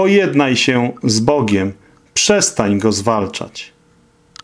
Pojednaj się z Bogiem, przestań go zwalczać.